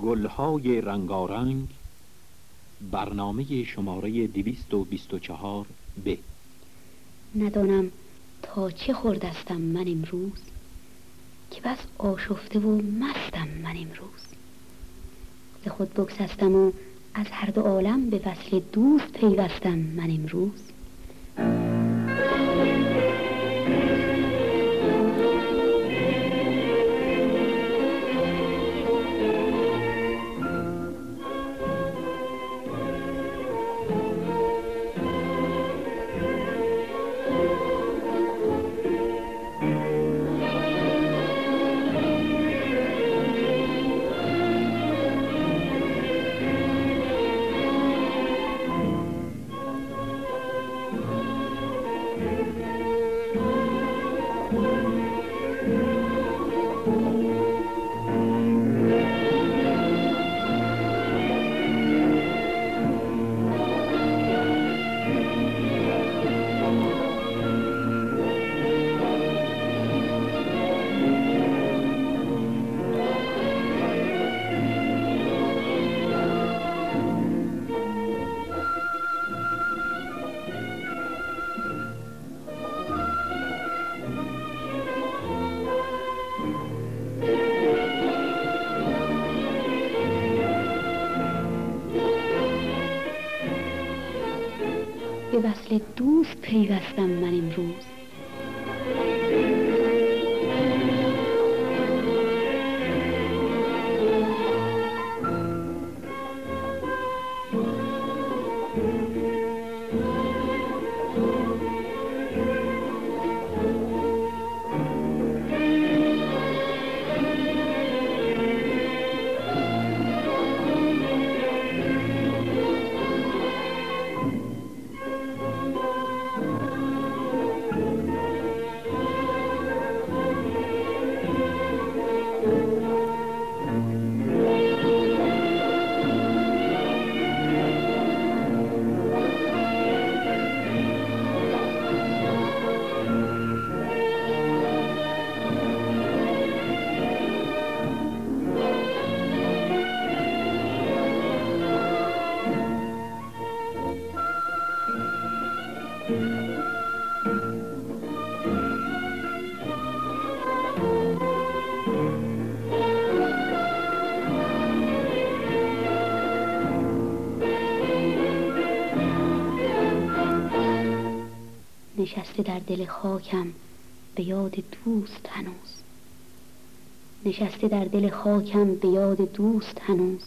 گلهای رنگارنگ برنامه شماره 224 ب. ندانم تا چه خوردستم من امروز که بس آشفته و مستم من امروز. ز خود بگسستم و از هر دو عالم به وصل دوست پیوستم من امروز. دوست پیوستم من امروز. نشسته در دل خاکم به یاد دوست هنوز. نشسته در دل خاکم به یاد دوست هنوز.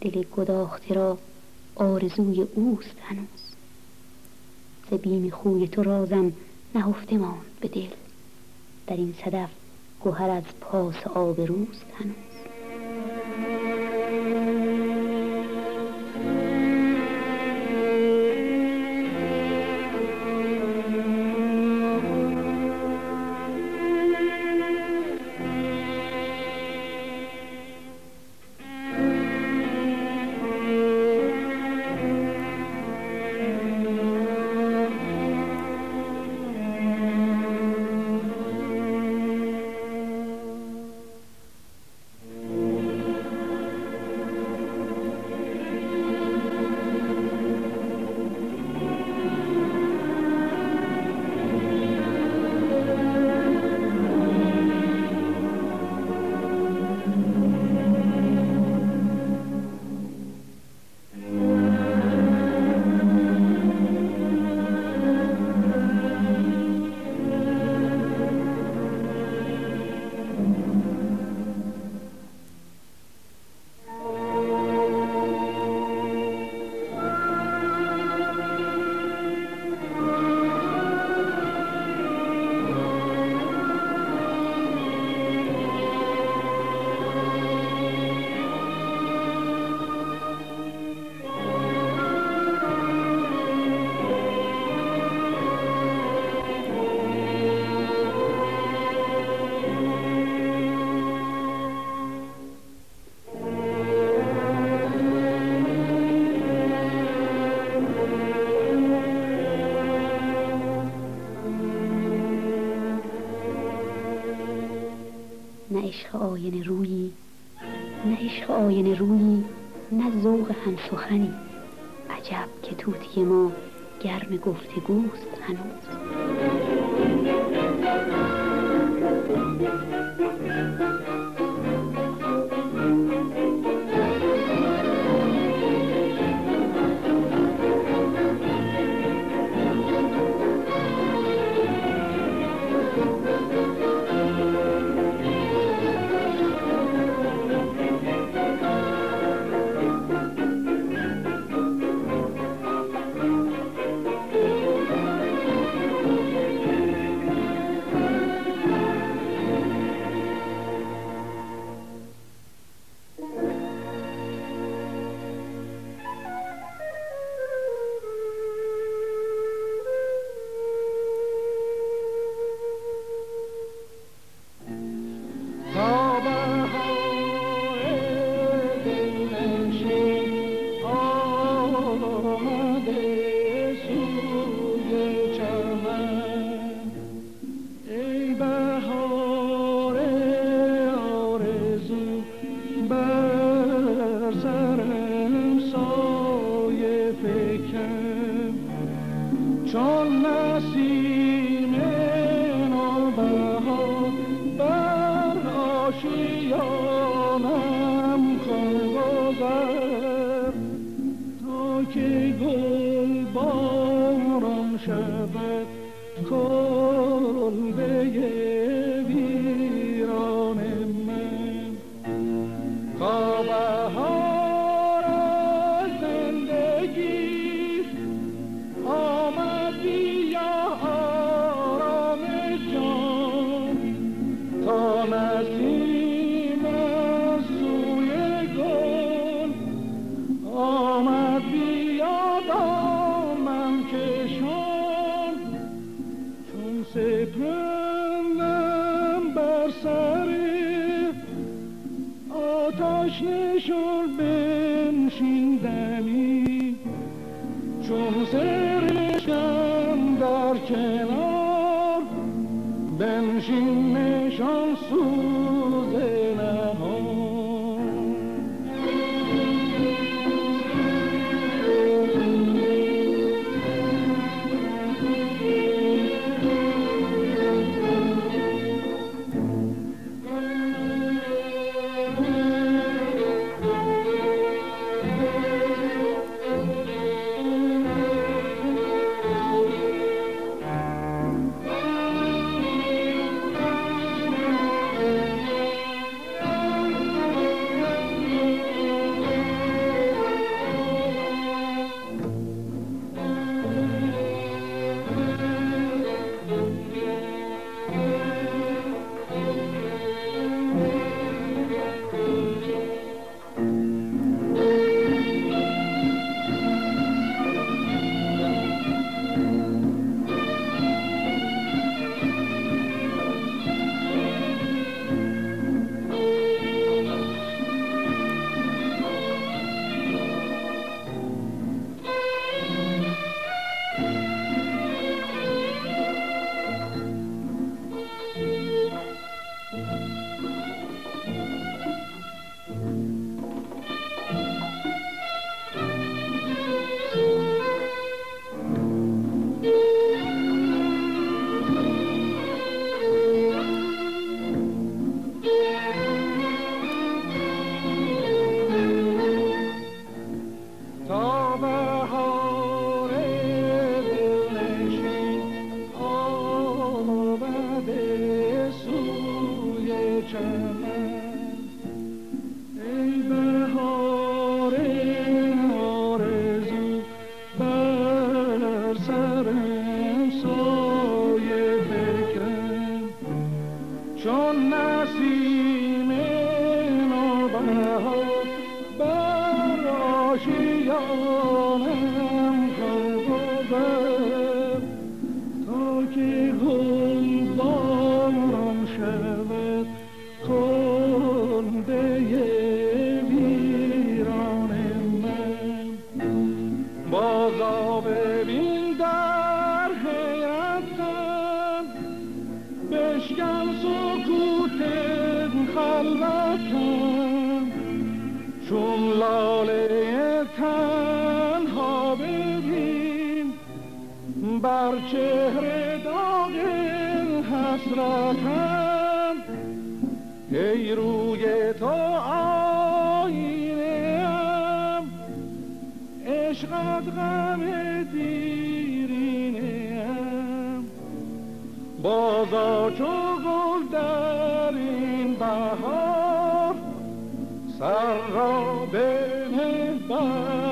دل گداخته را آرزوی اوست هنوز. ز بیم خوی تو رازم نهفته ماند به دل. در این صدف گوهر از پاس آب روست هنوز. عشق آینه رویی نه عشق آینه روی نه ذوق هم سخنی عجب که توتی ما گرم گفتگوست هنوز. گل باران شود کارون به غم دیرینه ام بازا چو گل در این بهار سر را بنه بر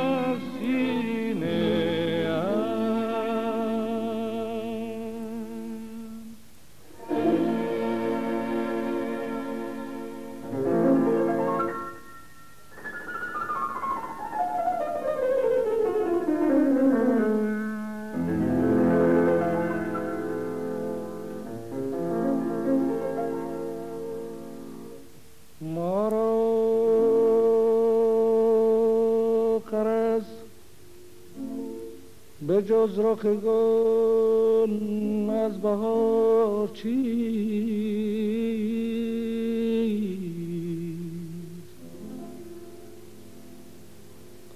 گل از بهار چیست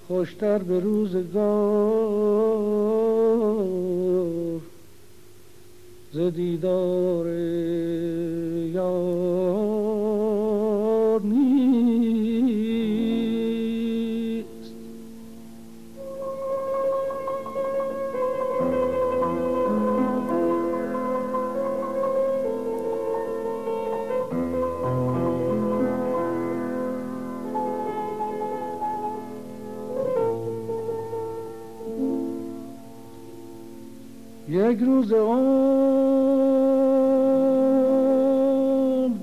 خوشتر به روزگار ز دیدار روز عمر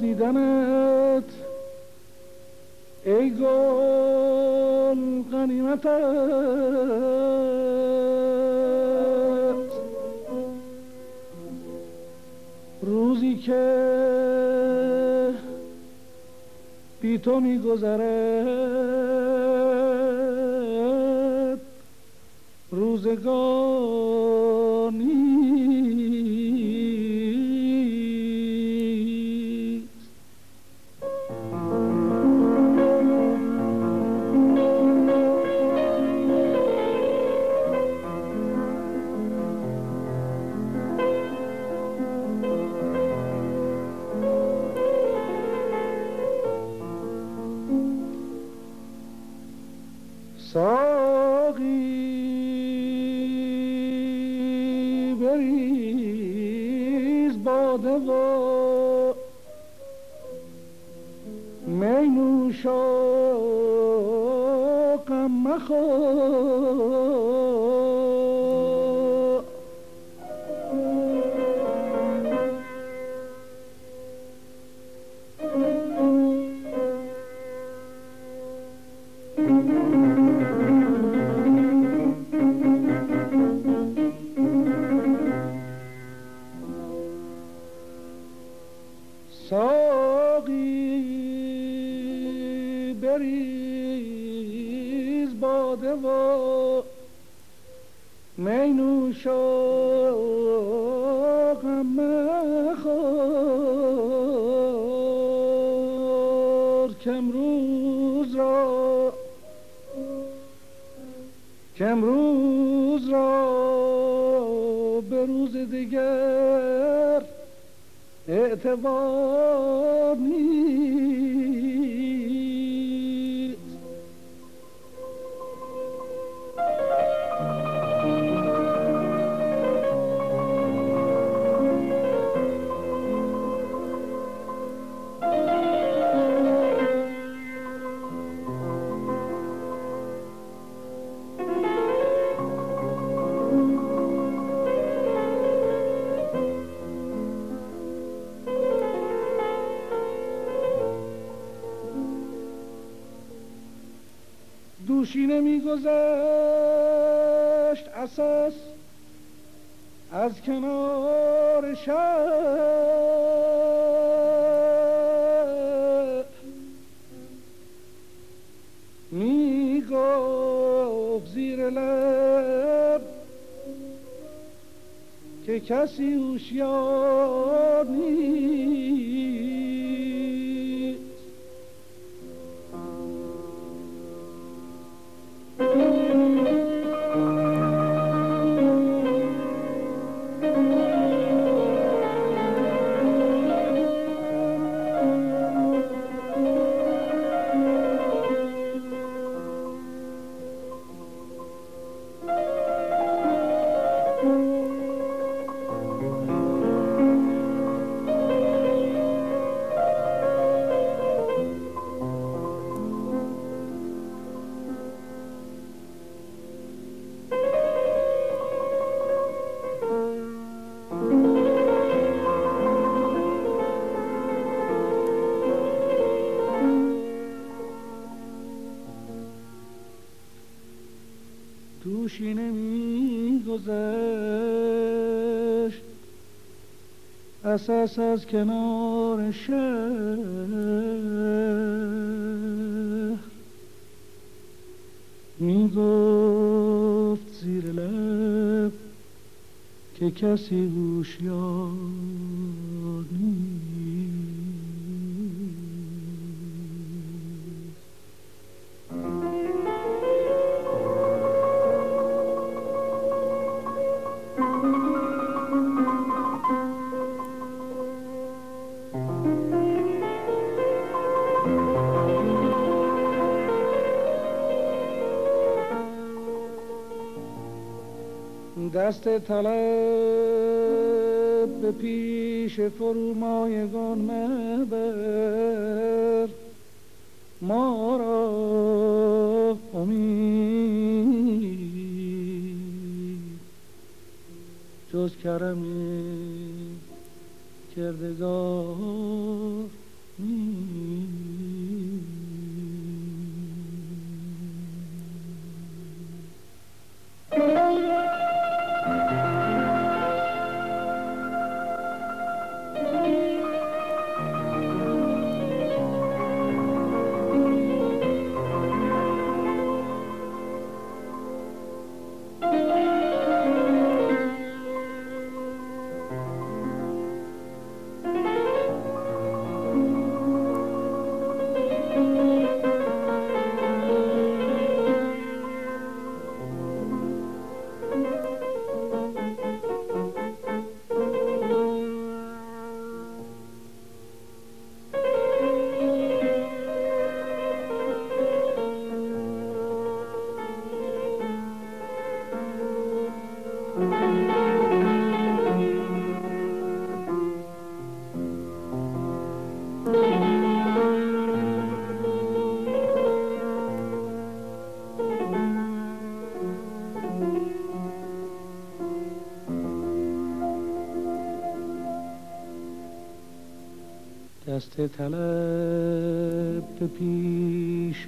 دیدنت. ای گل غنیمت روزی که بی تو میگذرد. روزگانی دوشینه میگذشت اساس از کنار شهر. می‌گفت زیر لب که کسی هوشیار نیست. اساس از کنار شهر. گفت زیر لب که کسی هوشیار دست طلب به پیش فرومایگان مبر. ما را امید. جز کرم کردگار دست طلب به پیش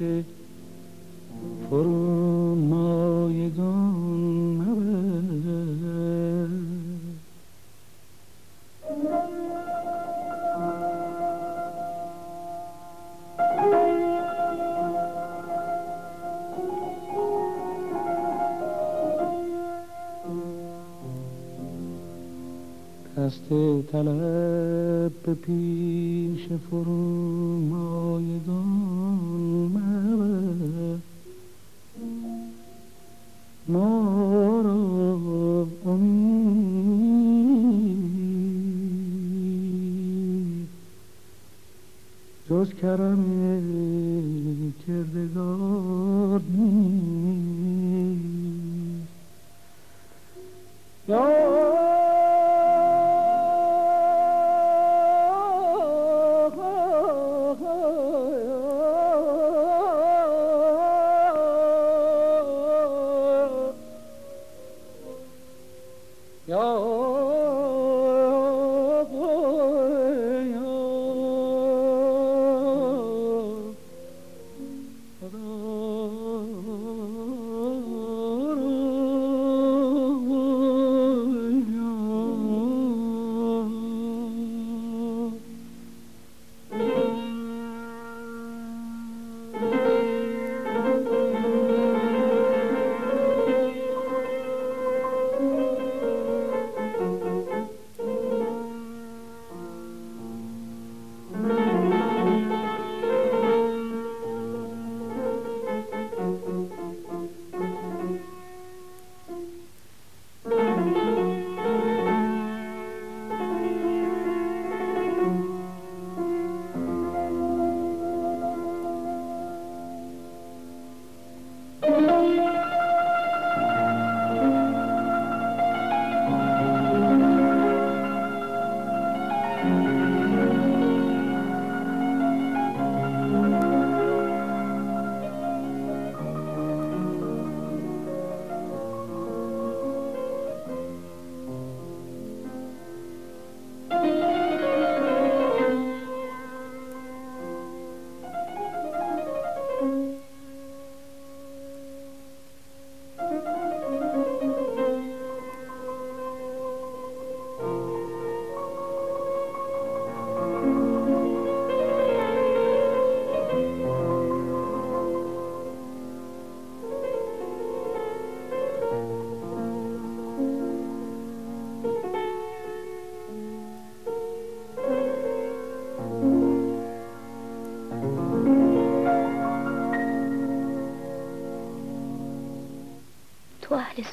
طلب به پیش فرومایگان مبر ما را امید. جز کرم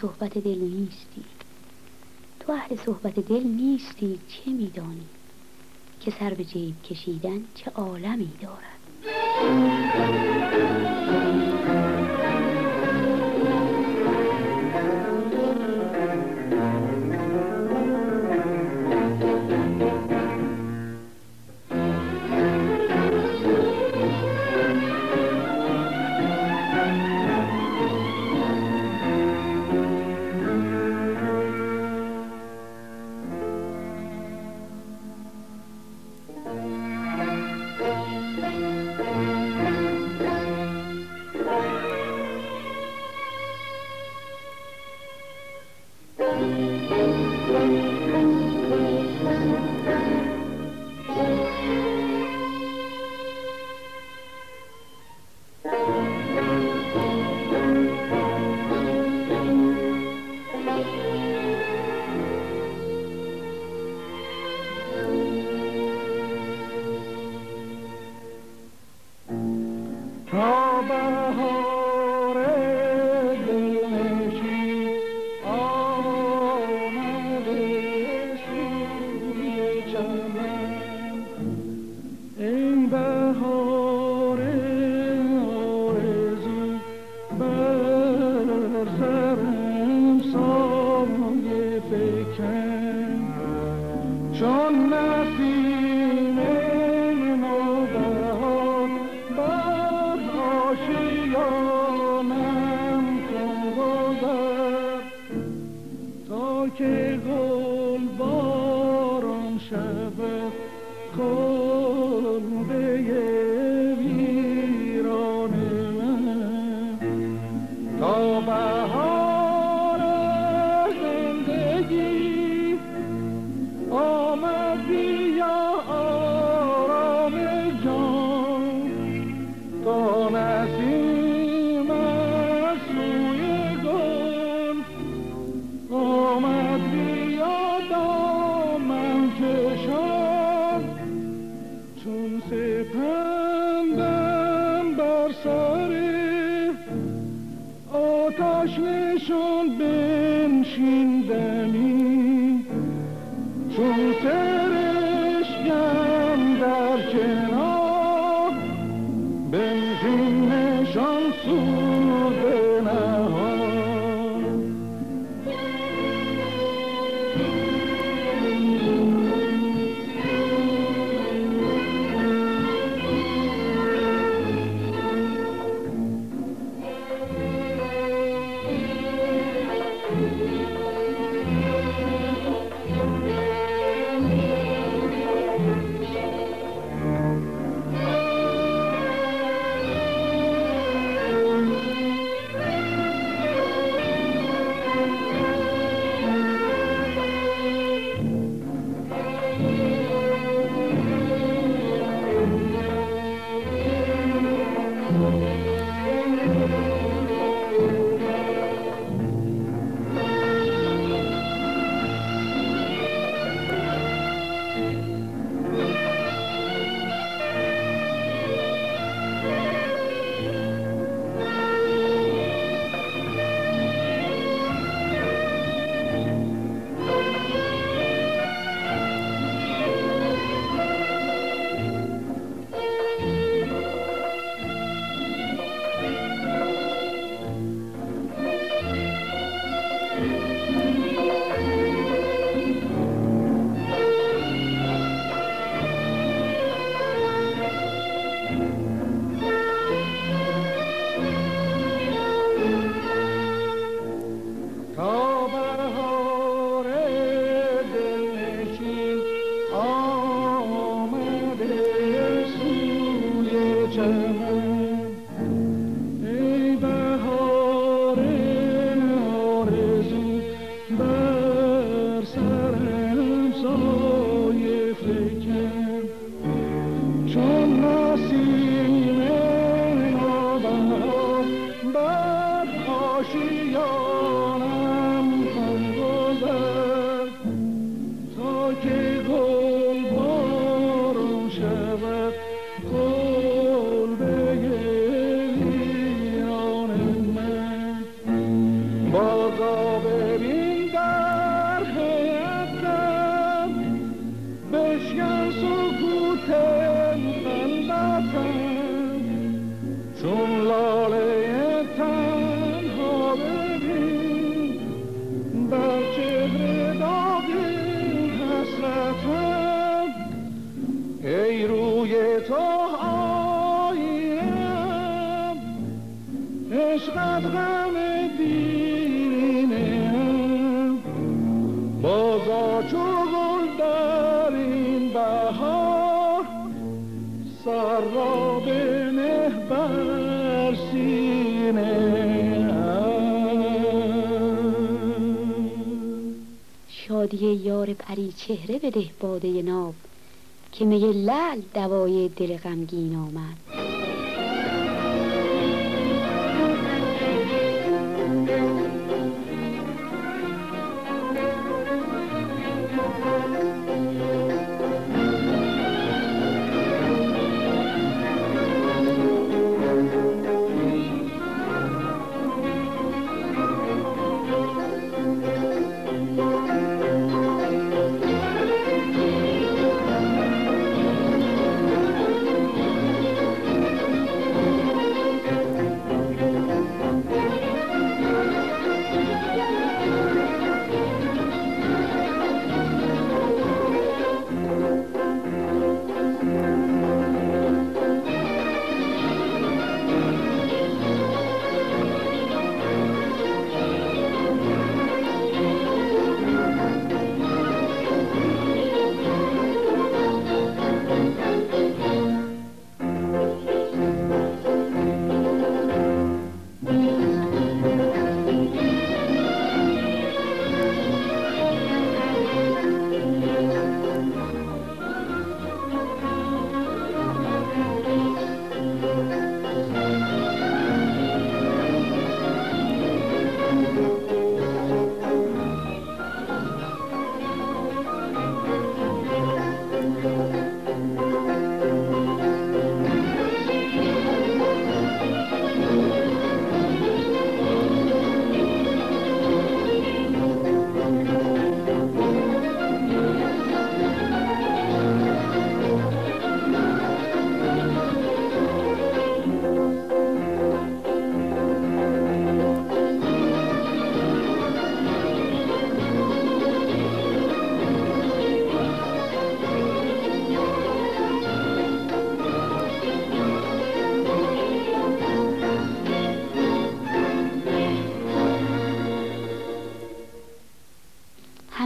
صحبت دل نیستی. تو اهل صحبت دل نیستی چه میدانی؟ که سر به جیب کشیدن چه عالمی دارد؟ یار پری چهره بده باده ناب که می لعل دوای دل غمگین آمد.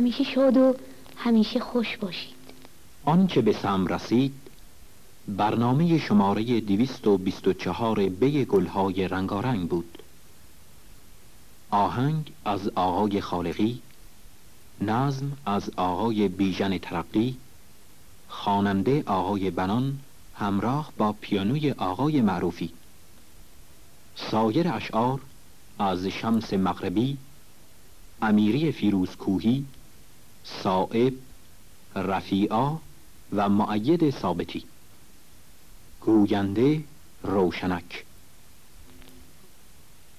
همیشه شاد و همیشه خوش باشید. آنچه به سم رسید برنامه شماره 224 بی گلهای رنگارنگ بود. آهنگ از آقای خالقی نظم از آقای بیژن ترقی خواننده آقای بنان همراه با پیانوی آقای معروفی. سایر اشعار از شمس مغربی امیری فیروز کوهی صائب رفیعا و معید ثابتی. گوینده روشنک.